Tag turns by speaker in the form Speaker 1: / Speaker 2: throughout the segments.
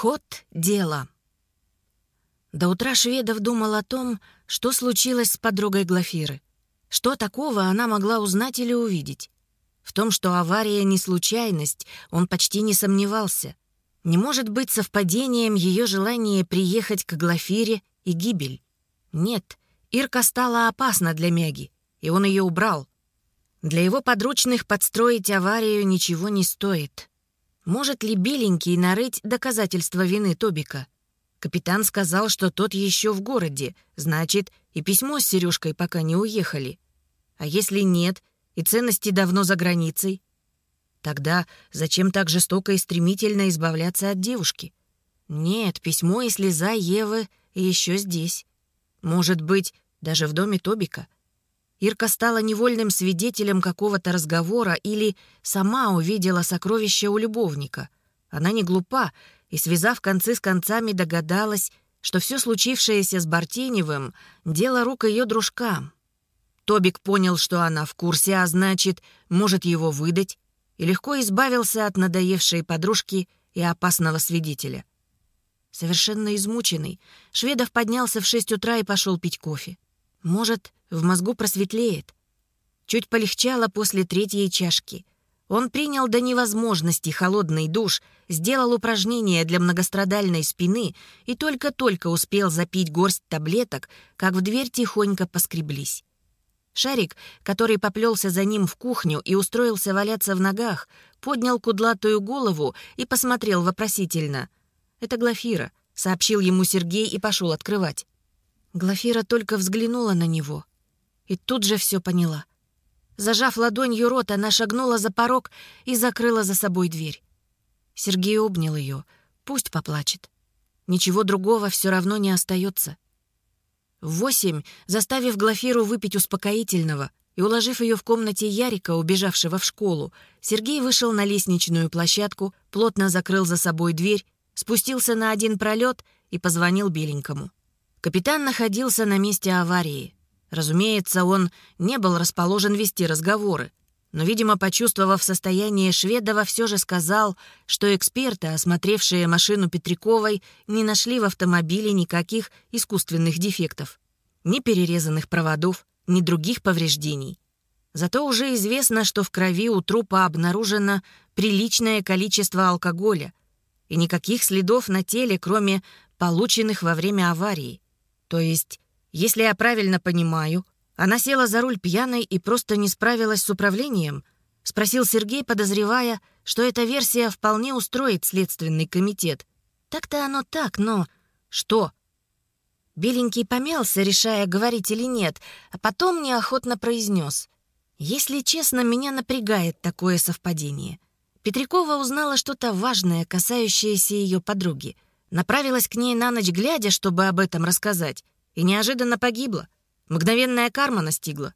Speaker 1: Ход дела. До утра Шведов думал о том, что случилось с подругой Глафиры. Что такого она могла узнать или увидеть? В том, что авария не случайность, он почти не сомневался. Не может быть совпадением ее желание приехать к Глафире и гибель. Нет, Ирка стала опасна для Мяги, и он ее убрал. Для его подручных подстроить аварию ничего не стоит. Может ли Беленький нарыть доказательства вины Тобика? Капитан сказал, что тот еще в городе, значит, и письмо с Сережкой пока не уехали. А если нет, и ценности давно за границей? Тогда зачем так жестоко и стремительно избавляться от девушки? Нет, письмо и слеза Евы еще здесь. Может быть, даже в доме Тобика. Ирка стала невольным свидетелем какого-то разговора или сама увидела сокровище у любовника. Она не глупа и, связав концы с концами, догадалась, что все случившееся с Бартеневым — дело рук ее дружка. Тобик понял, что она в курсе, а значит, может его выдать, и легко избавился от надоевшей подружки и опасного свидетеля. Совершенно измученный, Шведов поднялся в шесть утра и пошел пить кофе. Может, в мозгу просветлеет. Чуть полегчало после третьей чашки. Он принял до невозможности холодный душ, сделал упражнения для многострадальной спины и только-только успел запить горсть таблеток, как в дверь тихонько поскреблись. Шарик, который поплелся за ним в кухню и устроился валяться в ногах, поднял кудлатую голову и посмотрел вопросительно. «Это Глафира», — сообщил ему Сергей и пошел открывать. Глафира только взглянула на него и тут же все поняла. Зажав ладонью рот, она шагнула за порог и закрыла за собой дверь. Сергей обнял ее. Пусть поплачет. Ничего другого все равно не остается. В восемь, заставив Глафиру выпить успокоительного и уложив ее в комнате Ярика, убежавшего в школу, Сергей вышел на лестничную площадку, плотно закрыл за собой дверь, спустился на один пролет и позвонил Беленькому. Капитан находился на месте аварии. Разумеется, он не был расположен вести разговоры, но, видимо, почувствовав состояние Шведова, все же сказал, что эксперты, осмотревшие машину Петряковой, не нашли в автомобиле никаких искусственных дефектов. Ни перерезанных проводов, ни других повреждений. Зато уже известно, что в крови у трупа обнаружено приличное количество алкоголя и никаких следов на теле, кроме полученных во время аварии. То есть, если я правильно понимаю, она села за руль пьяной и просто не справилась с управлением? Спросил Сергей, подозревая, что эта версия вполне устроит Следственный комитет. Так-то оно так, но... Что? Беленький помялся, решая, говорить или нет, а потом неохотно произнес. «Если честно, меня напрягает такое совпадение». Петрякова узнала что-то важное, касающееся ее подруги — Направилась к ней на ночь глядя, чтобы об этом рассказать, и неожиданно погибла. Мгновенная карма настигла.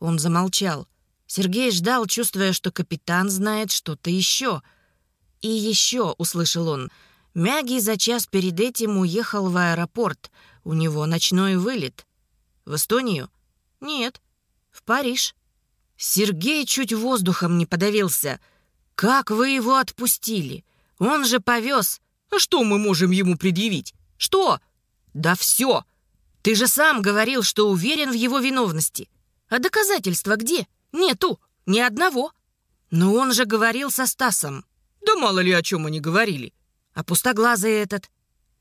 Speaker 1: Он замолчал. Сергей ждал, чувствуя, что капитан знает что-то еще. «И еще», — услышал он, — «Мяги за час перед этим уехал в аэропорт. У него ночной вылет». «В Эстонию?» «Нет, в Париж». Сергей чуть воздухом не подавился. «Как вы его отпустили? Он же повез...» А что мы можем ему предъявить? Что? Да все. Ты же сам говорил, что уверен в его виновности. А доказательства где? Нету. Ни одного. Но он же говорил со Стасом. Да мало ли о чем они говорили. А пустоглазый этот?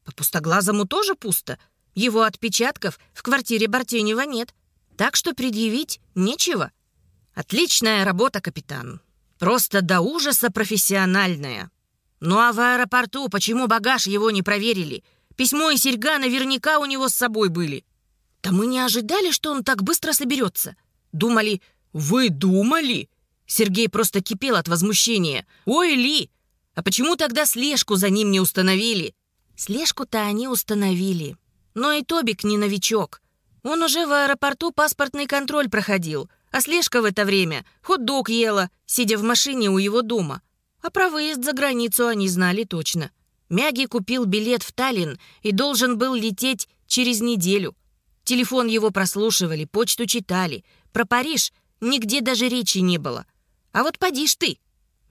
Speaker 1: По пустоглазому тоже пусто. Его отпечатков в квартире Бартенева нет. Так что предъявить нечего. Отличная работа, капитан. Просто до ужаса профессиональная. Ну а в аэропорту почему багаж его не проверили? Письмо и серьга наверняка у него с собой были. Да мы не ожидали, что он так быстро соберется. Думали... Вы думали? Сергей просто кипел от возмущения. Ой, Ли! А почему тогда слежку за ним не установили? Слежку-то они установили. Но и Тобик не новичок. Он уже в аэропорту паспортный контроль проходил, а слежка в это время хот-дог ела, сидя в машине у его дома. А про выезд за границу они знали точно. Мяги купил билет в Таллин и должен был лететь через неделю. Телефон его прослушивали, почту читали. Про Париж нигде даже речи не было. А вот поди ж ты.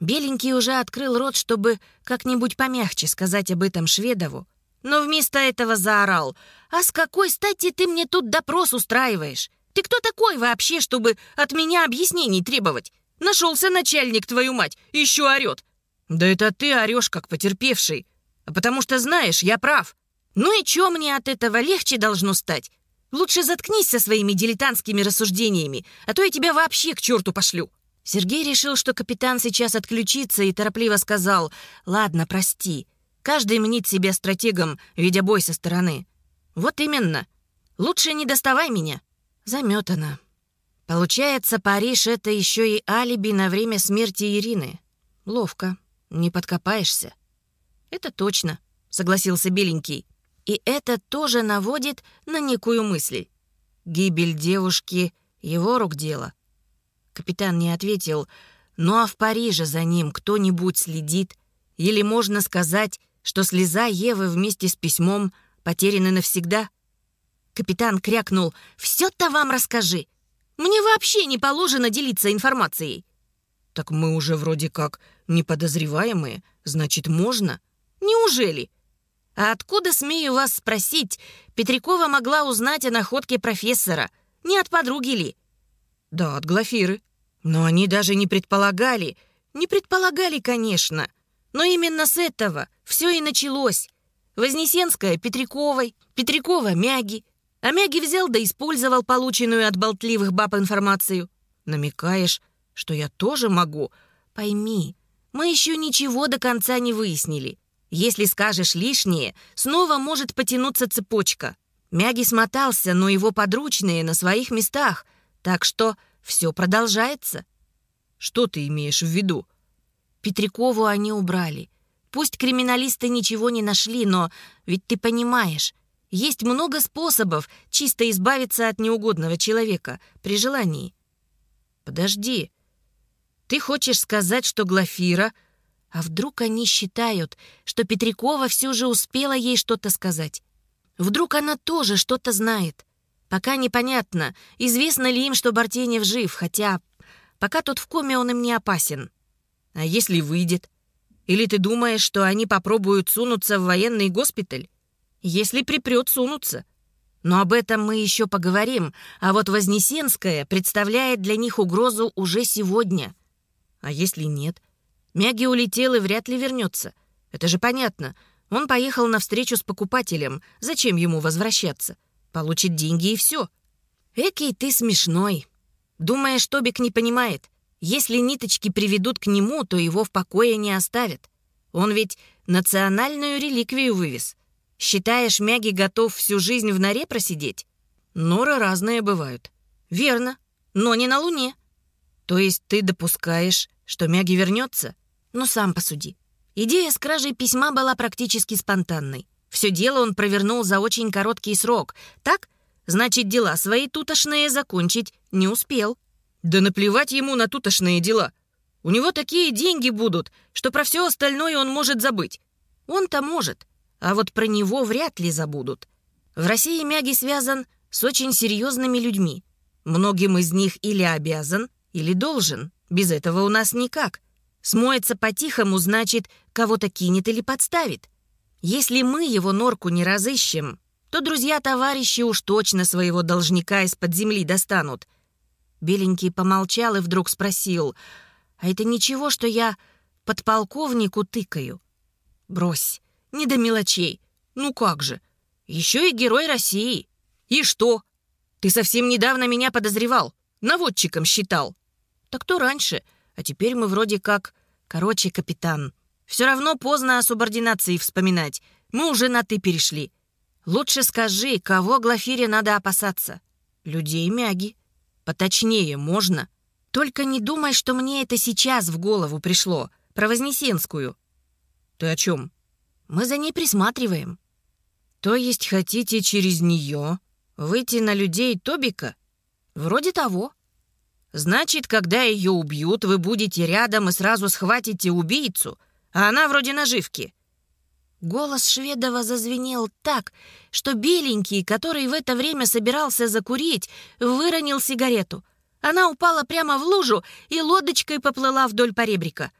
Speaker 1: Беленький уже открыл рот, чтобы как-нибудь помягче сказать об этом Шведову, но вместо этого заорал. «А с какой стати ты мне тут допрос устраиваешь? Ты кто такой вообще, чтобы от меня объяснений требовать? Нашелся начальник, твою мать, еще орет!» «Да это ты орешь, как потерпевший. Потому что знаешь, я прав. Ну и что мне от этого легче должно стать? Лучше заткнись со своими дилетантскими рассуждениями, а то я тебя вообще к черту пошлю». Сергей решил, что капитан сейчас отключится и торопливо сказал «Ладно, прости. Каждый мнит себя стратегом, видя бой со стороны. Вот именно. Лучше не доставай меня». Заметано. Получается, Париж — это еще и алиби на время смерти Ирины. Ловко. Не подкопаешься. Это точно, согласился Беленький. И это тоже наводит на некую мысль. Гибель девушки — его рук дело. Капитан не ответил. Ну а в Париже за ним кто-нибудь следит? Или можно сказать, что слеза Евы вместе с письмом потеряны навсегда? Капитан крякнул. «Все-то вам расскажи. Мне вообще не положено делиться информацией». «Так мы уже вроде как неподозреваемые, значит, можно?» «Неужели?» «А откуда, смею вас спросить, Петрякова могла узнать о находке профессора? Не от подруги ли?» «Да, от Глафиры. Но они даже не предполагали. Не предполагали, конечно. Но именно с этого все и началось. Вознесенская Петряковой, Петрякова Мяги. А Мяги взял да использовал полученную от болтливых баб информацию. Намекаешь, что я тоже могу? Пойми, мы еще ничего до конца не выяснили. Если скажешь лишнее, снова может потянуться цепочка. Мяги смотался, но его подручные на своих местах, так что все продолжается. Что ты имеешь в виду? Петрякову они убрали. Пусть криминалисты ничего не нашли, но ведь ты понимаешь, есть много способов чисто избавиться от неугодного человека при желании. Подожди. Ты хочешь сказать, что Глафира... А вдруг они считают, что Петрякова все же успела ей что-то сказать? Вдруг она тоже что-то знает? Пока непонятно, известно ли им, что Бартенев жив, хотя пока тот в коме, он им не опасен. А если выйдет? Или ты думаешь, что они попробуют сунуться в военный госпиталь? Если припрет, сунутся. Но об этом мы еще поговорим, а вот Вознесенская представляет для них угрозу уже сегодня. А если нет? Мяги улетел и вряд ли вернется. Это же понятно. Он поехал на встречу с покупателем. Зачем ему возвращаться? Получит деньги и все. Экий ты смешной. Думаешь, Тобик не понимает? Если ниточки приведут к нему, то его в покое не оставят. Он ведь национальную реликвию вывез. Считаешь, Мяги готов всю жизнь в норе просидеть? Норы разные бывают. Верно, но не на Луне. То есть ты допускаешь, что Мяги вернется? Ну, сам посуди. Идея с кражей письма была практически спонтанной. Все дело он провернул за очень короткий срок. Так? Значит, дела свои тутошные закончить не успел. Да наплевать ему на тутошные дела. У него такие деньги будут, что про все остальное он может забыть. Он-то может, а вот про него вряд ли забудут. В России Мяги связан с очень серьезными людьми. Многим из них или обязан, или должен. Без этого у нас никак. Смоется по-тихому, значит, кого-то кинет или подставит. Если мы его норку не разыщем, то друзья-товарищи уж точно своего должника из-под земли достанут. Беленький помолчал и вдруг спросил, «А это ничего, что я подполковнику тыкаю?» «Брось, не до мелочей. Ну как же, еще и герой России. И что? Ты совсем недавно меня подозревал, наводчиком считал. Так то раньше, а теперь мы вроде как... Короче, капитан, все равно поздно о субординации вспоминать. Мы уже на «ты» перешли. Лучше скажи, кого Глафире надо опасаться? Людей Мяги. Поточнее можно. Только не думай, что мне это сейчас в голову пришло. Про Вознесенскую. Ты о чем? Мы за ней присматриваем. То есть хотите через нее выйти на людей Тобика? Вроде того. Значит, когда ее убьют, вы будете рядом и сразу схватите убийцу — а она вроде наживки». Голос Шведова зазвенел так, что беленький, который в это время собирался закурить, выронил сигарету. Она упала прямо в лужу и лодочкой поплыла вдоль поребрика.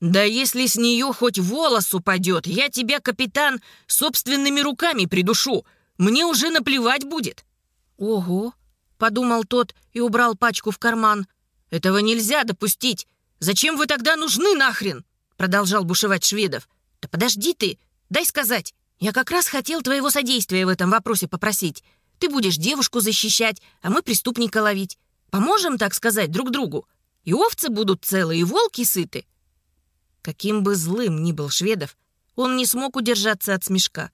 Speaker 1: «Да если с нее хоть волос упадет, я тебя, капитан, собственными руками придушу. Мне уже наплевать будет». «Ого», — подумал тот и убрал пачку в карман. «Этого нельзя допустить. Зачем вы тогда нужны нахрен?» Продолжал бушевать Шведов. «Да подожди ты, дай сказать. Я как раз хотел твоего содействия в этом вопросе попросить. Ты будешь девушку защищать, а мы преступника ловить. Поможем, так сказать, друг другу. И овцы будут целы, и волки сыты». Каким бы злым ни был Шведов, он не смог удержаться от смешка.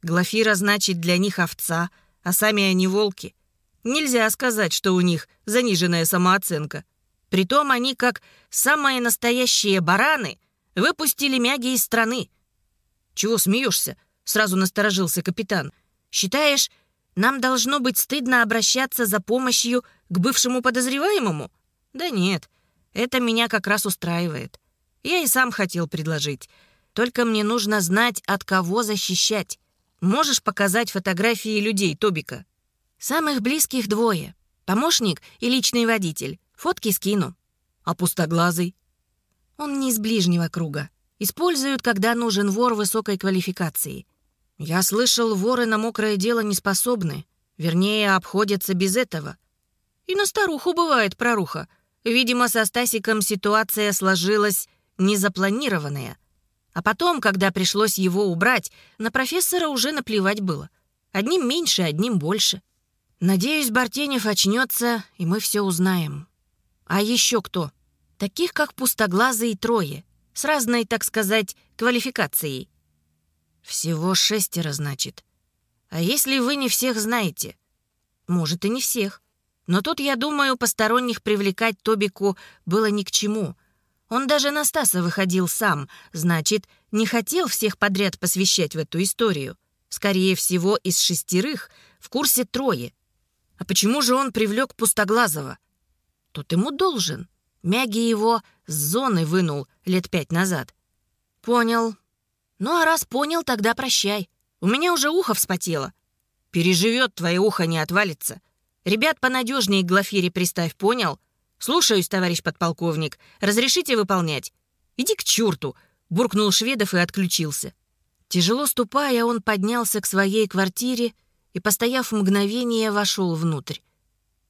Speaker 1: Глафира значит для них овца, а сами они волки. Нельзя сказать, что у них заниженная самооценка. Притом они, как самые настоящие бараны, выпустили мяги из страны. «Чего смеешься?» — сразу насторожился капитан. «Считаешь, нам должно быть стыдно обращаться за помощью к бывшему подозреваемому? Да нет, это меня как раз устраивает. Я и сам хотел предложить. Только мне нужно знать, от кого защищать. Можешь показать фотографии людей Тобика? Самых близких двое. Помощник и личный водитель. Фотки скину. А пустоглазый? Он не из ближнего круга. Используют, когда нужен вор высокой квалификации. Я слышал, воры на мокрое дело не способны. Вернее, обходятся без этого. И на старуху бывает проруха. Видимо, со Стасиком ситуация сложилась незапланированная. А потом, когда пришлось его убрать, на профессора уже наплевать было. Одним меньше, одним больше. Надеюсь, Бартенев очнется, и мы все узнаем. А еще кто? Таких, как пустоглазые трое, с разной, так сказать, квалификацией. Всего шестеро, значит. А если вы не всех знаете? Может, и не всех. Но тут, я думаю, посторонних привлекать Тобику было ни к чему. Он даже на Стаса выходил сам, значит, не хотел всех подряд посвящать в эту историю. Скорее всего, из шестерых в курсе трое. А почему же он привлек Пустоглазого? Тут ему должен. Мяги его с зоны вынул лет пять назад. Понял. Ну а раз понял, тогда прощай. У меня уже ухо вспотело. Переживет, твое ухо не отвалится. Ребят понадежнее к Глафире приставь, понял? Слушаюсь, товарищ подполковник. Разрешите выполнять? Иди к черту, буркнул Шведов и отключился. Тяжело ступая, он поднялся к своей квартире и, постояв мгновение, вошел внутрь.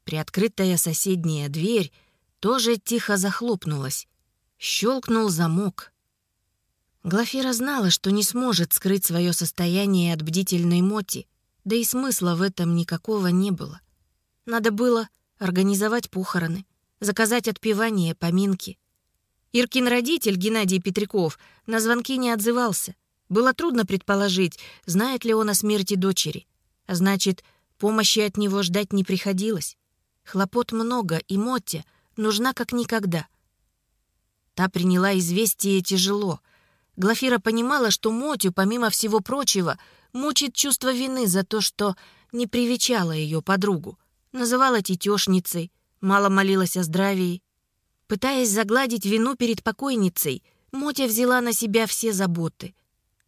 Speaker 1: Приоткрытая соседняя дверь тоже тихо захлопнулась. Щелкнул замок. Глафира знала, что не сможет скрыть свое состояние от бдительной Моти, да и смысла в этом никакого не было. Надо было организовать похороны, заказать отпевание, поминки. Иркин родитель, Геннадий Петряков, на звонки не отзывался. Было трудно предположить, знает ли он о смерти дочери. А значит, помощи от него ждать не приходилось. Хлопот много, и Мотте нужна как никогда. Та приняла известие тяжело. Глафира понимала, что Мотю, помимо всего прочего, мучит чувство вины за то, что не привечала ее подругу, называла тетешницей, мало молилась о здравии. Пытаясь загладить вину перед покойницей, Мотя взяла на себя все заботы.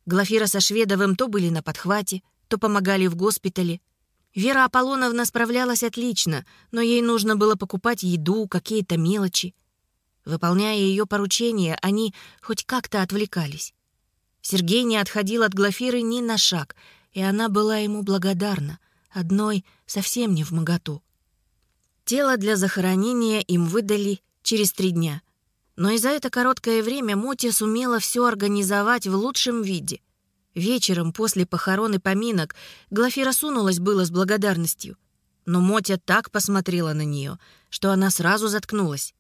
Speaker 1: Глафира со Шведовым то были на подхвате, то помогали в госпитале — Вера Аполлоновна справлялась отлично, но ей нужно было покупать еду, какие-то мелочи. Выполняя ее поручения, они хоть как-то отвлекались. Сергей не отходил от Глафиры ни на шаг, и она была ему благодарна, одной совсем не в моготу. Тело для захоронения им выдали через три дня. Но и за это короткое время Мотя сумела все организовать в лучшем виде. Вечером, после похорон и поминок, Глафира сунулась было с благодарностью. Но Мотя так посмотрела на нее, что она сразу заткнулась.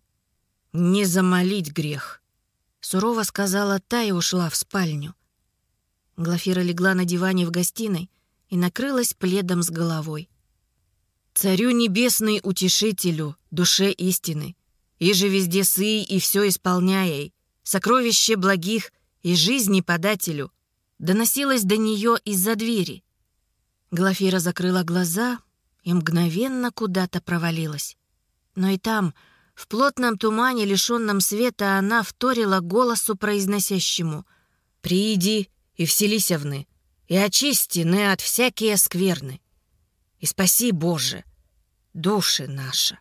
Speaker 1: «Не замолить грех», — сурово сказала та и ушла в спальню. Глафира легла на диване в гостиной и накрылась пледом с головой. «Царю небесный утешителю, душе истины, и же везде сый и все исполняй, сокровище благих и жизни подателю, доносилось до нее из-за двери. Глафира закрыла глаза и мгновенно куда-то провалилась. Но и там, в плотном тумане, лишенном света, она вторила голосу произносящему «Прииди и вселися вны, и очисти ны от всякие скверны, и спаси, Боже, души наши».